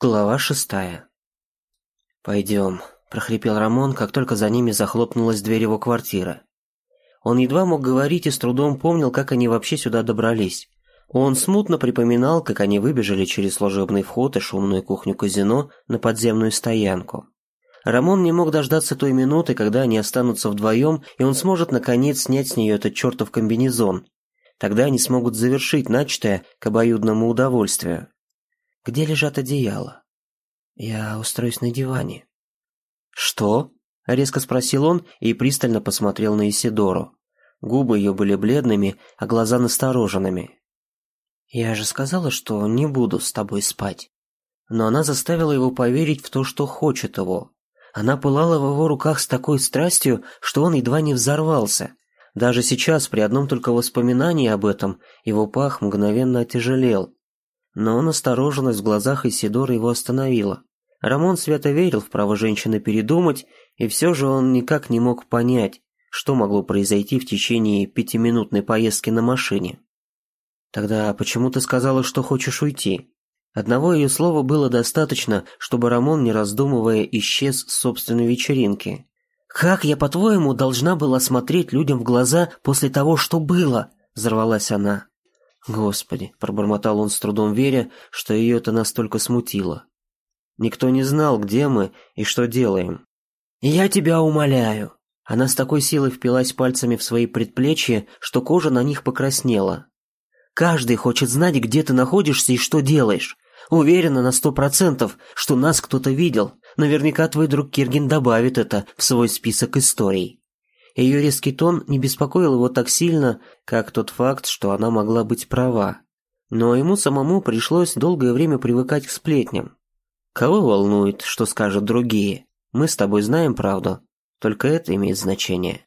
Глава шестая. «Пойдем», – прохрипел Рамон, как только за ними захлопнулась дверь его квартиры. Он едва мог говорить и с трудом помнил, как они вообще сюда добрались. Он смутно припоминал, как они выбежали через служебный вход и шумную кухню казино на подземную стоянку. Рамон не мог дождаться той минуты, когда они останутся вдвоем, и он сможет наконец снять с нее этот чертов комбинезон. Тогда они смогут завершить начатое к обоюдному удовольствию. Где лежат одеяла? Я устроюсь на диване. Что? резко спросил он и пристально посмотрел на Исидору. Губы ее были бледными, а глаза настороженными. Я же сказала, что не буду с тобой спать. Но она заставила его поверить в то, что хочет его. Она пылала в его руках с такой страстью, что он едва не взорвался. Даже сейчас, при одном только воспоминании об этом, его пах мгновенно отяжелел, но настороженность в глазах Исидора его остановила. Рамон свято верил в право женщины передумать, и все же он никак не мог понять, что могло произойти в течение пятиминутной поездки на машине. «Тогда почему ты сказала, что хочешь уйти?» Одного ее слова было достаточно, чтобы Рамон, не раздумывая, исчез с собственной вечеринки. «Как я, по-твоему, должна была смотреть людям в глаза после того, что было?» – взорвалась она. Господи, пробормотал он с трудом веря, что ее это настолько смутило. Никто не знал, где мы и что делаем. Я тебя умоляю. Она с такой силой впилась пальцами в свои предплечья, что кожа на них покраснела. Каждый хочет знать, где ты находишься и что делаешь. Уверена на сто процентов, что нас кто-то видел. Наверняка твой друг Киргин добавит это в свой список историй. Ее резкий тон не беспокоил его так сильно, как тот факт, что она могла быть права. Но ему самому пришлось долгое время привыкать к сплетням. Кого волнует, что скажут другие? Мы с тобой знаем правду. Только это имеет значение.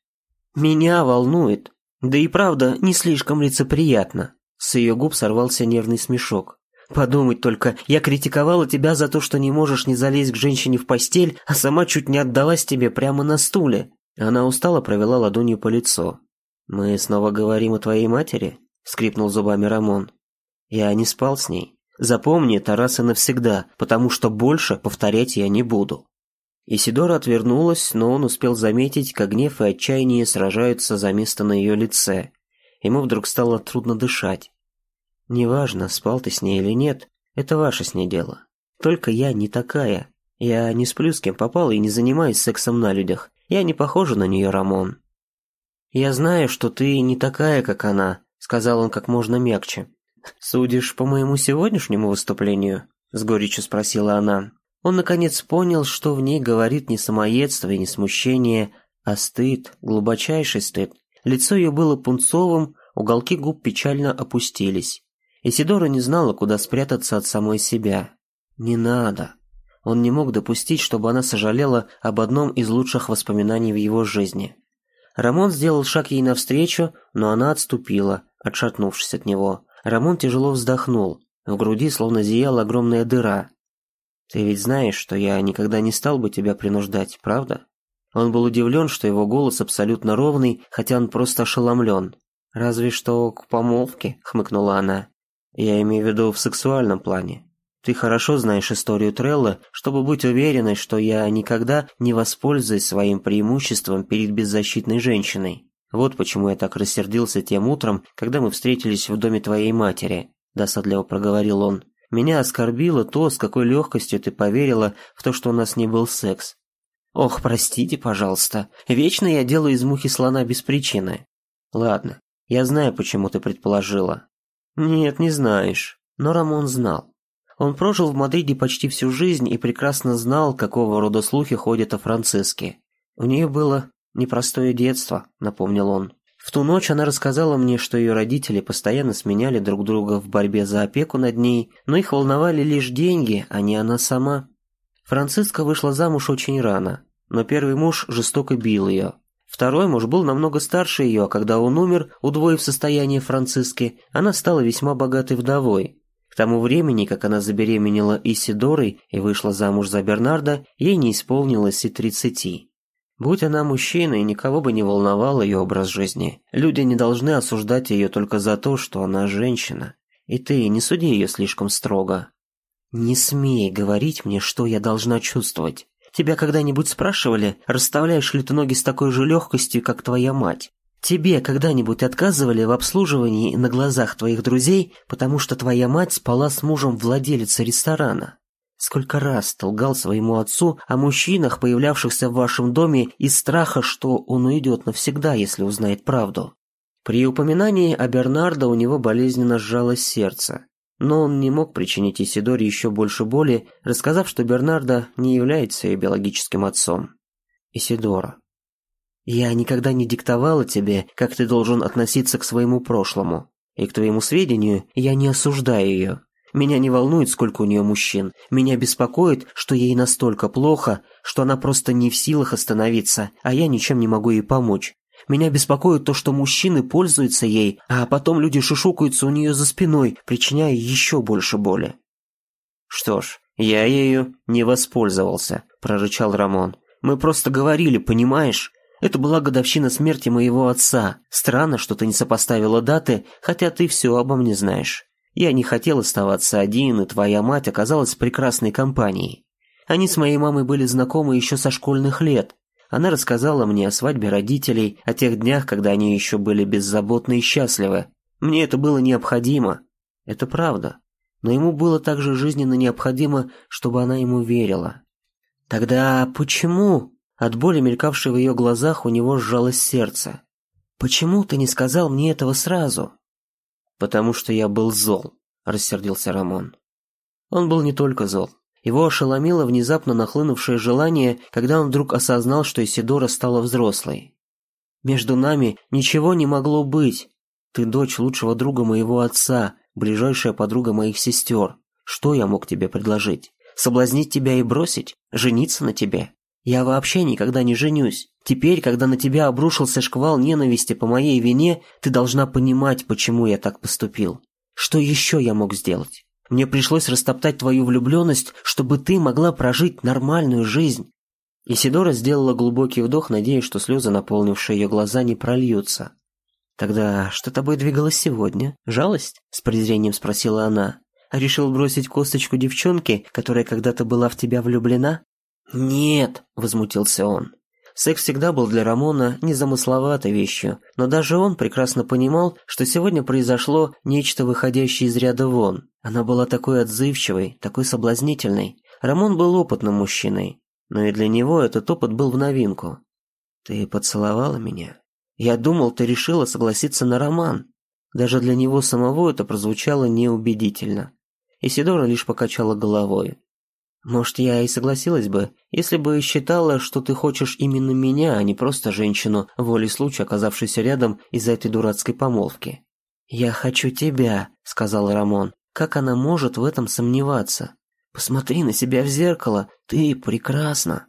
Меня волнует. Да и правда, не слишком лицеприятно. С ее губ сорвался нервный смешок. Подумать только, я критиковала тебя за то, что не можешь не залезть к женщине в постель, а сама чуть не отдалась тебе прямо на стуле. Она устало провела ладонью по лицу. «Мы снова говорим о твоей матери?» — скрипнул зубами Рамон. «Я не спал с ней. Запомни и навсегда, потому что больше повторять я не буду». Исидора отвернулась, но он успел заметить, как гнев и отчаяние сражаются за место на ее лице. Ему вдруг стало трудно дышать. «Неважно, спал ты с ней или нет, это ваше с ней дело. Только я не такая. Я не сплю с кем попал и не занимаюсь сексом на людях. Я не похожа на нее, Рамон. Я знаю, что ты не такая, как она, сказал он как можно мягче. Судишь по моему сегодняшнему выступлению? с горечью спросила она. Он наконец понял, что в ней говорит не самоедство и не смущение, а стыд, глубочайший стыд. Лицо ее было пунцовым, уголки губ печально опустились. Исидора не знала, куда спрятаться от самой себя. Не надо, он не мог допустить, чтобы она сожалела об одном из лучших воспоминаний в его жизни. Рамон сделал шаг ей навстречу, но она отступила, отшатнувшись от него. Рамон тяжело вздохнул. В груди словно зияла огромная дыра. «Ты ведь знаешь, что я никогда не стал бы тебя принуждать, правда?» Он был удивлен, что его голос абсолютно ровный, хотя он просто ошеломлен. «Разве что к помолвке», — хмыкнула она. «Я имею в виду в сексуальном плане. Ты хорошо знаешь историю Трелла, чтобы быть уверенной, что я никогда не воспользуюсь своим преимуществом перед беззащитной женщиной. Вот почему я так рассердился тем утром, когда мы встретились в доме твоей матери, досадливо проговорил он. Меня оскорбило то, с какой легкостью ты поверила в то, что у нас не был секс. Ох, простите, пожалуйста. Вечно я делаю из мухи слона без причины. Ладно, я знаю, почему ты предположила. Нет, не знаешь. Но Рамон знал. Он прожил в Мадриде почти всю жизнь и прекрасно знал, какого рода слухи ходят о Франциске. У нее было непростое детство, напомнил он. В ту ночь она рассказала мне, что ее родители постоянно сменяли друг друга в борьбе за опеку над ней, но их волновали лишь деньги, а не она сама. Франциска вышла замуж очень рано, но первый муж жестоко бил ее. Второй муж был намного старше ее, а когда он умер, удвоив состояние Франциски, она стала весьма богатой вдовой. К тому времени, как она забеременела Исидорой и вышла замуж за Бернарда, ей не исполнилось и тридцати. Будь она мужчиной, никого бы не волновал ее образ жизни. Люди не должны осуждать ее только за то, что она женщина. И ты не суди ее слишком строго. Не смей говорить мне, что я должна чувствовать. Тебя когда-нибудь спрашивали, расставляешь ли ты ноги с такой же легкостью, как твоя мать? Тебе когда-нибудь отказывали в обслуживании на глазах твоих друзей, потому что твоя мать спала с мужем владелицы ресторана? Сколько раз толгал своему отцу о мужчинах, появлявшихся в вашем доме из страха, что он уйдет навсегда, если узнает правду. При упоминании о Бернардо у него болезненно сжалось сердце. Но он не мог причинить Исидоре еще больше боли, рассказав, что Бернардо не является ее биологическим отцом. Исидора. Я никогда не диктовала тебе, как ты должен относиться к своему прошлому. И к твоему сведению, я не осуждаю ее. Меня не волнует, сколько у нее мужчин. Меня беспокоит, что ей настолько плохо, что она просто не в силах остановиться, а я ничем не могу ей помочь. Меня беспокоит то, что мужчины пользуются ей, а потом люди шушукаются у нее за спиной, причиняя еще больше боли. «Что ж, я ею не воспользовался», – прорычал Рамон. «Мы просто говорили, понимаешь? Это была годовщина смерти моего отца. Странно, что ты не сопоставила даты, хотя ты все обо мне знаешь. Я не хотел оставаться один, и твоя мать оказалась прекрасной компанией. Они с моей мамой были знакомы еще со школьных лет, она рассказала мне о свадьбе родителей, о тех днях, когда они еще были беззаботны и счастливы. Мне это было необходимо. Это правда. Но ему было также жизненно необходимо, чтобы она ему верила. Тогда почему? От боли, мелькавшей в ее глазах, у него сжалось сердце. Почему ты не сказал мне этого сразу? Потому что я был зол, рассердился Рамон. Он был не только зол. Его ошеломило внезапно нахлынувшее желание, когда он вдруг осознал, что Исидора стала взрослой. «Между нами ничего не могло быть. Ты дочь лучшего друга моего отца, ближайшая подруга моих сестер. Что я мог тебе предложить? Соблазнить тебя и бросить? Жениться на тебе? Я вообще никогда не женюсь. Теперь, когда на тебя обрушился шквал ненависти по моей вине, ты должна понимать, почему я так поступил. Что еще я мог сделать? Мне пришлось растоптать твою влюбленность, чтобы ты могла прожить нормальную жизнь». Исидора сделала глубокий вдох, надеясь, что слезы, наполнившие ее глаза, не прольются. «Тогда что тобой двигалось сегодня? Жалость?» – с презрением спросила она. «А решил бросить косточку девчонки, которая когда-то была в тебя влюблена?» «Нет», – возмутился он. Секс всегда был для Рамона незамысловатой вещью, но даже он прекрасно понимал, что сегодня произошло нечто выходящее из ряда вон. Она была такой отзывчивой, такой соблазнительной. Рамон был опытным мужчиной, но и для него этот опыт был в новинку. «Ты поцеловала меня?» «Я думал, ты решила согласиться на роман». Даже для него самого это прозвучало неубедительно. Исидора лишь покачала головой. Может, я и согласилась бы, если бы считала, что ты хочешь именно меня, а не просто женщину, волей случая оказавшуюся рядом из-за этой дурацкой помолвки. «Я хочу тебя», — сказал Рамон. «Как она может в этом сомневаться? Посмотри на себя в зеркало, ты прекрасна».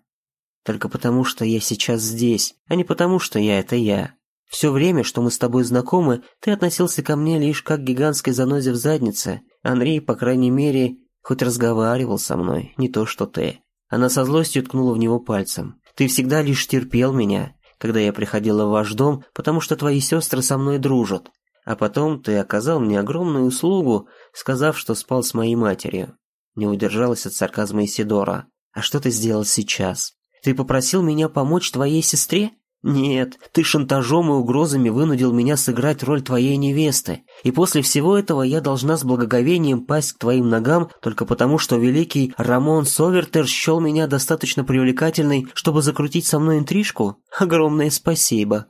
«Только потому, что я сейчас здесь, а не потому, что я — это я. Все время, что мы с тобой знакомы, ты относился ко мне лишь как к гигантской занозе в заднице. Андрей, по крайней мере, Хоть разговаривал со мной, не то что ты. Она со злостью ткнула в него пальцем. Ты всегда лишь терпел меня, когда я приходила в ваш дом, потому что твои сестры со мной дружат. А потом ты оказал мне огромную услугу, сказав, что спал с моей матерью. Не удержалась от сарказма Исидора. А что ты сделал сейчас? Ты попросил меня помочь твоей сестре? «Нет, ты шантажом и угрозами вынудил меня сыграть роль твоей невесты, и после всего этого я должна с благоговением пасть к твоим ногам только потому, что великий Рамон Совертер счел меня достаточно привлекательной, чтобы закрутить со мной интрижку? Огромное спасибо!»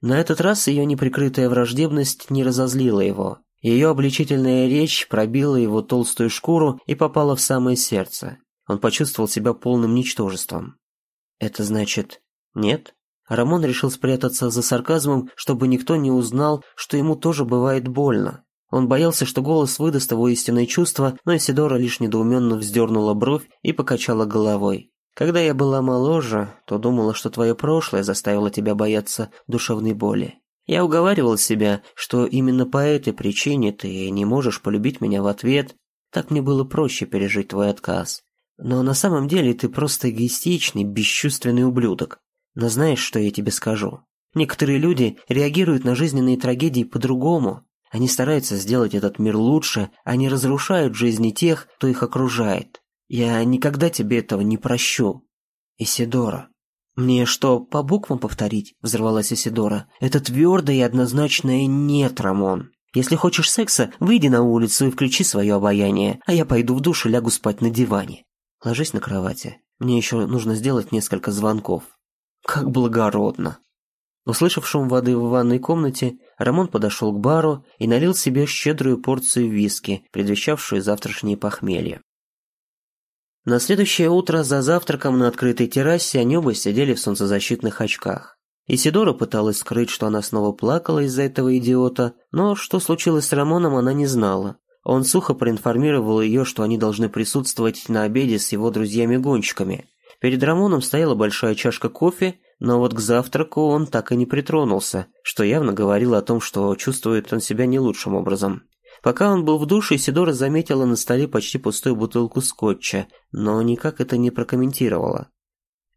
На этот раз ее неприкрытая враждебность не разозлила его. Ее обличительная речь пробила его толстую шкуру и попала в самое сердце. Он почувствовал себя полным ничтожеством. «Это значит, нет?» Рамон решил спрятаться за сарказмом, чтобы никто не узнал, что ему тоже бывает больно. Он боялся, что голос выдаст его истинные чувства, но Исидора лишь недоуменно вздернула бровь и покачала головой. «Когда я была моложе, то думала, что твое прошлое заставило тебя бояться душевной боли. Я уговаривал себя, что именно по этой причине ты не можешь полюбить меня в ответ. Так мне было проще пережить твой отказ. Но на самом деле ты просто эгоистичный, бесчувственный ублюдок. Но знаешь, что я тебе скажу? Некоторые люди реагируют на жизненные трагедии по-другому. Они стараются сделать этот мир лучше, они разрушают жизни тех, кто их окружает. Я никогда тебе этого не прощу. Исидора. Мне что, по буквам повторить? Взорвалась Исидора. Это твердое и однозначное нет, Рамон. Если хочешь секса, выйди на улицу и включи свое обаяние, а я пойду в душ и лягу спать на диване. Ложись на кровати. Мне еще нужно сделать несколько звонков. Как благородно. Услышав шум воды в ванной комнате, Рамон подошел к бару и налил себе щедрую порцию виски, предвещавшую завтрашнее похмелье. На следующее утро за завтраком на открытой террасе они оба сидели в солнцезащитных очках. Исидора пыталась скрыть, что она снова плакала из-за этого идиота, но что случилось с Рамоном, она не знала. Он сухо проинформировал ее, что они должны присутствовать на обеде с его друзьями-гонщиками. Перед Рамоном стояла большая чашка кофе, но вот к завтраку он так и не притронулся, что явно говорило о том, что чувствует он себя не лучшим образом. Пока он был в душе, Сидора заметила на столе почти пустую бутылку скотча, но никак это не прокомментировала.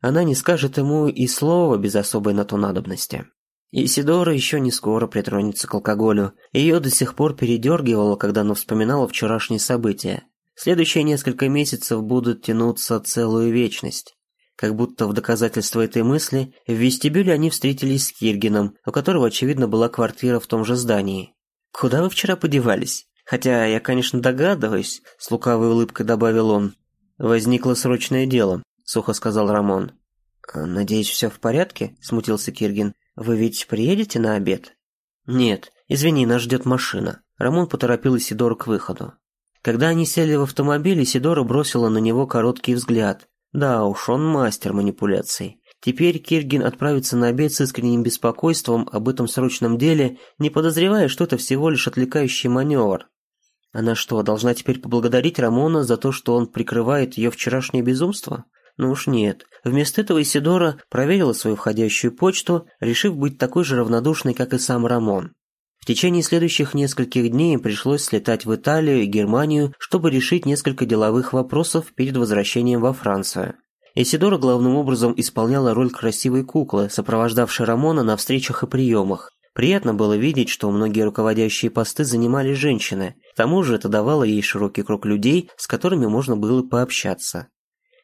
Она не скажет ему и слова без особой на то надобности. Исидора еще не скоро притронется к алкоголю. Ее до сих пор передергивало, когда она вспоминала вчерашние события. Следующие несколько месяцев будут тянуться целую вечность. Как будто в доказательство этой мысли, в вестибюле они встретились с Киргином, у которого, очевидно, была квартира в том же здании. «Куда вы вчера подевались? Хотя я, конечно, догадываюсь», — с лукавой улыбкой добавил он. «Возникло срочное дело», — сухо сказал Рамон. «Надеюсь, все в порядке?» — смутился Киргин. «Вы ведь приедете на обед?» «Нет, извини, нас ждет машина». Рамон поторопил Исидору к выходу. Когда они сели в автомобиль, Исидора бросила на него короткий взгляд. Да уж, он мастер манипуляций. Теперь Киргин отправится на обед с искренним беспокойством об этом срочном деле, не подозревая, что это всего лишь отвлекающий маневр. Она что, должна теперь поблагодарить Рамона за то, что он прикрывает ее вчерашнее безумство? Ну уж нет. Вместо этого Исидора проверила свою входящую почту, решив быть такой же равнодушной, как и сам Рамон. В течение следующих нескольких дней пришлось слетать в Италию и Германию, чтобы решить несколько деловых вопросов перед возвращением во Францию. Исидора главным образом исполняла роль красивой куклы, сопровождавшей Рамона на встречах и приемах. Приятно было видеть, что многие руководящие посты занимали женщины. К тому же это давало ей широкий круг людей, с которыми можно было пообщаться.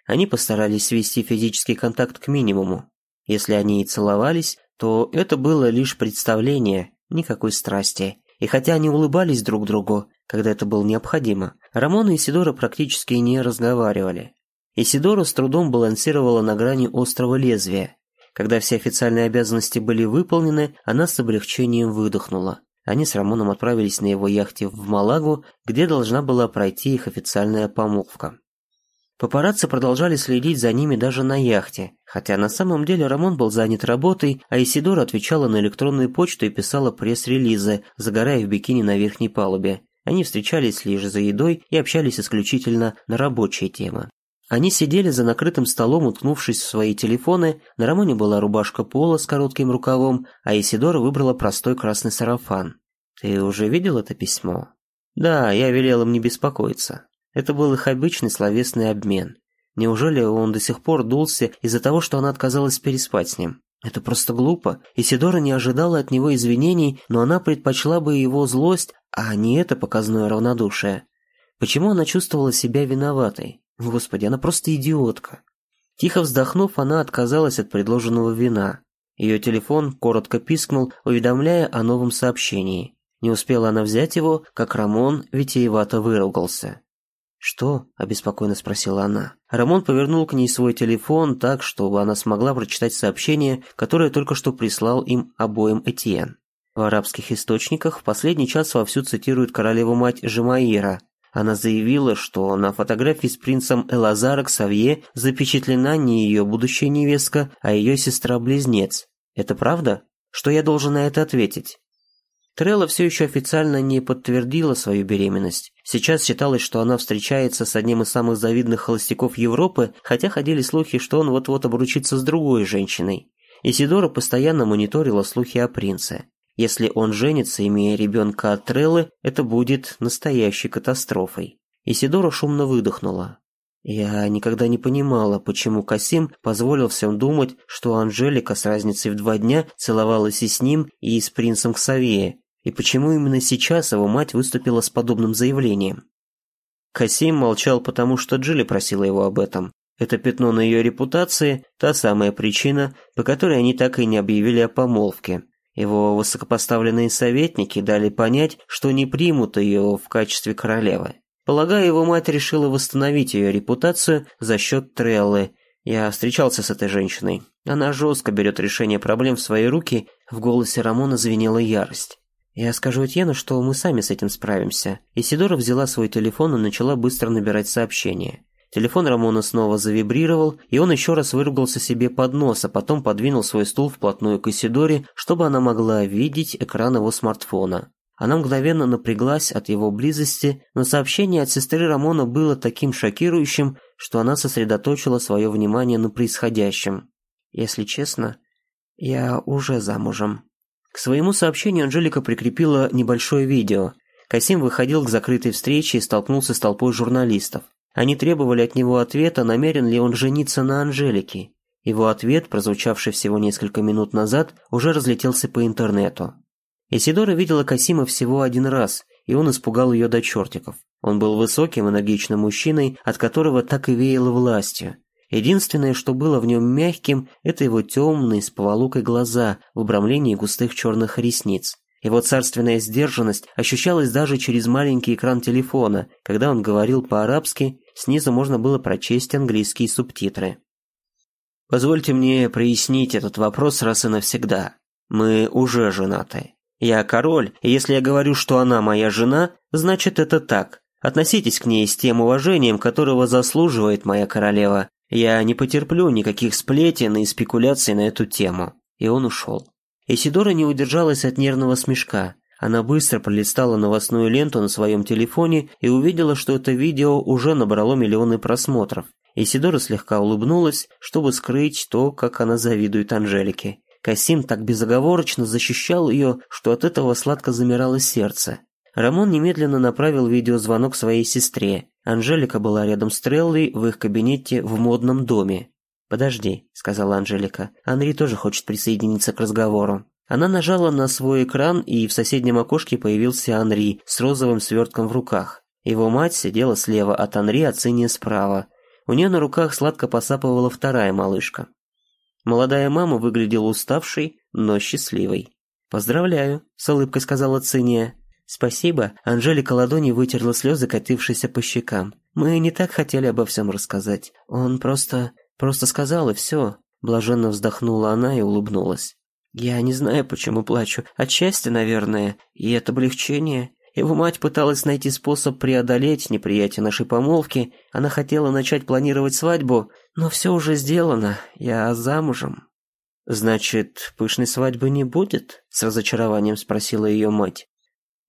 Они постарались свести физический контакт к минимуму. Если они и целовались, то это было лишь представление, никакой страсти. И хотя они улыбались друг другу, когда это было необходимо, Рамон и Исидора практически не разговаривали. Исидора с трудом балансировала на грани острого лезвия. Когда все официальные обязанности были выполнены, она с облегчением выдохнула. Они с Рамоном отправились на его яхте в Малагу, где должна была пройти их официальная помолвка. Папарацци продолжали следить за ними даже на яхте, хотя на самом деле Рамон был занят работой, а Исидора отвечала на электронную почту и писала пресс-релизы, загорая в бикини на верхней палубе. Они встречались лишь за едой и общались исключительно на рабочие темы. Они сидели за накрытым столом, уткнувшись в свои телефоны, на Рамоне была рубашка пола с коротким рукавом, а Исидора выбрала простой красный сарафан. «Ты уже видел это письмо?» «Да, я велел им не беспокоиться. Это был их обычный словесный обмен. Неужели он до сих пор дулся из-за того, что она отказалась переспать с ним? Это просто глупо. Исидора не ожидала от него извинений, но она предпочла бы его злость, а не это показное равнодушие. Почему она чувствовала себя виноватой? Господи, она просто идиотка. Тихо вздохнув, она отказалась от предложенного вина. Ее телефон коротко пискнул, уведомляя о новом сообщении. Не успела она взять его, как Рамон витиевато выругался. «Что?» – обеспокоенно спросила она. Рамон повернул к ней свой телефон так, чтобы она смогла прочитать сообщение, которое только что прислал им обоим Этьен. В арабских источниках в последний час вовсю цитируют королеву-мать Жемаира, она заявила, что на фотографии с принцем Элазара Ксавье запечатлена не ее будущая невестка, а ее сестра-близнец. Это правда? Что я должен на это ответить? Трелла все еще официально не подтвердила свою беременность. Сейчас считалось, что она встречается с одним из самых завидных холостяков Европы, хотя ходили слухи, что он вот-вот обручится с другой женщиной. Исидора постоянно мониторила слухи о принце. Если он женится, имея ребенка от Треллы, это будет настоящей катастрофой. Исидора шумно выдохнула. Я никогда не понимала, почему Касим позволил всем думать, что Анжелика с разницей в два дня целовалась и с ним, и с принцем Ксавея. И почему именно сейчас его мать выступила с подобным заявлением? Касим молчал, потому что Джилли просила его об этом. Это пятно на ее репутации – та самая причина, по которой они так и не объявили о помолвке. Его высокопоставленные советники дали понять, что не примут ее в качестве королевы. Полагаю, его мать решила восстановить ее репутацию за счет Треллы. Я встречался с этой женщиной. Она жестко берет решение проблем в свои руки, в голосе Рамона звенела ярость. «Я скажу Этьену, что мы сами с этим справимся». Исидора взяла свой телефон и начала быстро набирать сообщения. Телефон Рамона снова завибрировал, и он еще раз выругался себе под нос, а потом подвинул свой стул вплотную к Исидоре, чтобы она могла видеть экран его смартфона. Она мгновенно напряглась от его близости, но сообщение от сестры Рамона было таким шокирующим, что она сосредоточила свое внимание на происходящем. «Если честно, я уже замужем». К своему сообщению Анжелика прикрепила небольшое видео. Касим выходил к закрытой встрече и столкнулся с толпой журналистов. Они требовали от него ответа, намерен ли он жениться на Анжелике. Его ответ, прозвучавший всего несколько минут назад, уже разлетелся по интернету. Исидора видела Касима всего один раз, и он испугал ее до чертиков. Он был высоким, энергичным мужчиной, от которого так и веяло властью. Единственное, что было в нем мягким, это его темные с поволокой глаза в обрамлении густых черных ресниц. Его царственная сдержанность ощущалась даже через маленький экран телефона, когда он говорил по-арабски, снизу можно было прочесть английские субтитры. «Позвольте мне прояснить этот вопрос раз и навсегда. Мы уже женаты. Я король, и если я говорю, что она моя жена, значит это так. Относитесь к ней с тем уважением, которого заслуживает моя королева. Я не потерплю никаких сплетен и спекуляций на эту тему». И он ушел. Исидора не удержалась от нервного смешка. Она быстро пролистала новостную ленту на своем телефоне и увидела, что это видео уже набрало миллионы просмотров. Исидора слегка улыбнулась, чтобы скрыть то, как она завидует Анжелике. Касим так безоговорочно защищал ее, что от этого сладко замирало сердце. Рамон немедленно направил видеозвонок своей сестре. Анжелика была рядом с Треллой в их кабинете в модном доме. «Подожди», — сказала Анжелика. «Анри тоже хочет присоединиться к разговору». Она нажала на свой экран, и в соседнем окошке появился Анри с розовым свертком в руках. Его мать сидела слева от Анри, а Циния справа. У нее на руках сладко посапывала вторая малышка. Молодая мама выглядела уставшей, но счастливой. «Поздравляю», — с улыбкой сказала Циния. «Спасибо», — Анжелика ладони вытерла слезы, катившиеся по щекам. «Мы не так хотели обо всем рассказать. Он просто... Просто сказал и все. Блаженно вздохнула она и улыбнулась. Я не знаю, почему плачу. От счастья, наверное. И от облегчения. Его мать пыталась найти способ преодолеть неприятие нашей помолвки. Она хотела начать планировать свадьбу, но все уже сделано. Я замужем. «Значит, пышной свадьбы не будет?» – с разочарованием спросила ее мать.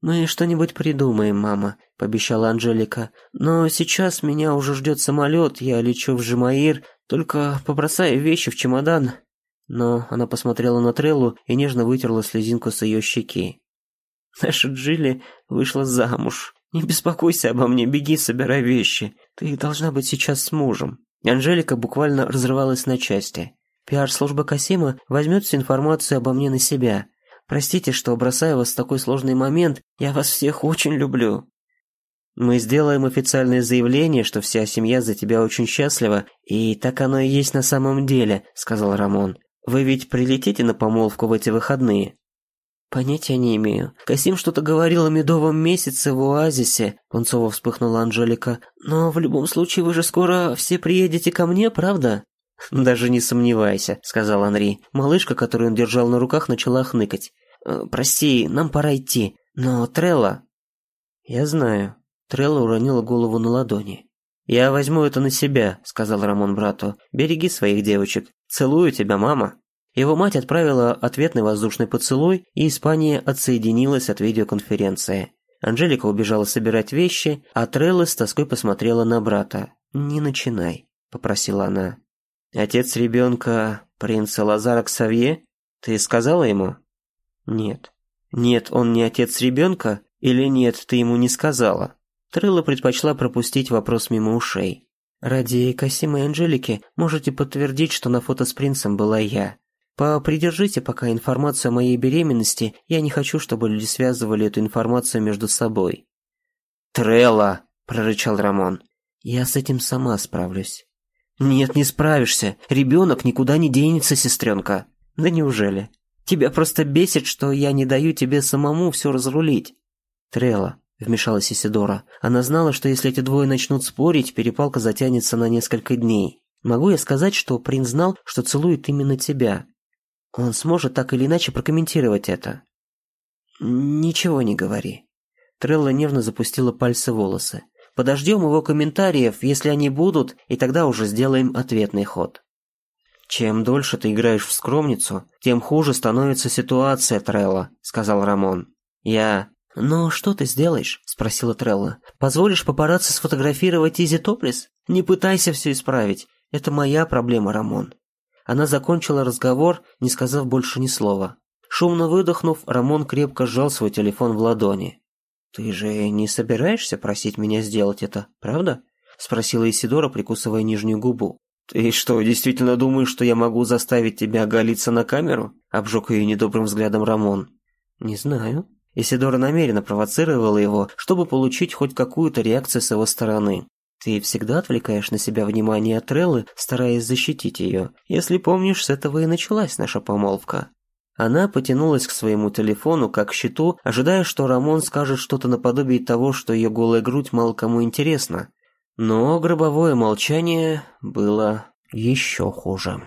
«Мы что-нибудь придумаем, мама», – пообещала Анжелика. «Но сейчас меня уже ждет самолет, я лечу в Жемаир, только побросаю вещи в чемодан». Но она посмотрела на Треллу и нежно вытерла слезинку с ее щеки. «Наша Джилли вышла замуж. Не беспокойся обо мне, беги, собирай вещи. Ты должна быть сейчас с мужем». Анжелика буквально разрывалась на части. Пиар-служба Касима возьмет всю информацию обо мне на себя, Простите, что бросаю вас в такой сложный момент. Я вас всех очень люблю. Мы сделаем официальное заявление, что вся семья за тебя очень счастлива, и так оно и есть на самом деле, сказал Рамон. Вы ведь прилетите на помолвку в эти выходные? Понятия не имею. Касим что-то говорил о медовом месяце в оазисе, пунцово вспыхнула Анжелика. Но в любом случае вы же скоро все приедете ко мне, правда? «Даже не сомневайся», — сказал Анри. Малышка, которую он держал на руках, начала хныкать. Э, «Прости, нам пора идти. Но Трелла...» «Я знаю». Трелла уронила голову на ладони. «Я возьму это на себя», — сказал Рамон брату. «Береги своих девочек. Целую тебя, мама». Его мать отправила ответный воздушный поцелуй, и Испания отсоединилась от видеоконференции. Анжелика убежала собирать вещи, а Трелла с тоской посмотрела на брата. «Не начинай», — попросила она. «Отец ребенка принца Лазара Ксавье? Ты сказала ему?» Нет. Нет, он не отец ребенка? Или нет, ты ему не сказала? Трелла предпочла пропустить вопрос мимо ушей. Ради Касима и Анжелики можете подтвердить, что на фото с принцем была я. Попридержите пока информацию о моей беременности, я не хочу, чтобы люди связывали эту информацию между собой». «Трелла!» – прорычал Рамон. «Я с этим сама справлюсь». «Нет, не справишься. Ребенок никуда не денется, сестренка». «Да неужели? Тебя просто бесит, что я не даю тебе самому все разрулить». «Трелла, вмешалась Исидора. Она знала, что если эти двое начнут спорить, перепалка затянется на несколько дней. Могу я сказать, что принц знал, что целует именно тебя? Он сможет так или иначе прокомментировать это. Ничего не говори. Трелла нервно запустила пальцы в волосы. Подождем его комментариев, если они будут, и тогда уже сделаем ответный ход. Чем дольше ты играешь в скромницу, тем хуже становится ситуация, Трелла, сказал Рамон. Я «Но что ты сделаешь?» – спросила Трелла. «Позволишь папарацци сфотографировать Изи Топлис? Не пытайся все исправить. Это моя проблема, Рамон». Она закончила разговор, не сказав больше ни слова. Шумно выдохнув, Рамон крепко сжал свой телефон в ладони. «Ты же не собираешься просить меня сделать это, правда?» – спросила Исидора, прикусывая нижнюю губу. «Ты что, действительно думаешь, что я могу заставить тебя оголиться на камеру?» – обжег ее недобрым взглядом Рамон. «Не знаю», Исидора намеренно провоцировала его, чтобы получить хоть какую-то реакцию с его стороны. Ты всегда отвлекаешь на себя внимание Треллы, стараясь защитить ее. Если помнишь, с этого и началась наша помолвка. Она потянулась к своему телефону, как к щиту, ожидая, что Рамон скажет что-то наподобие того, что ее голая грудь мало кому интересна. Но гробовое молчание было еще хуже.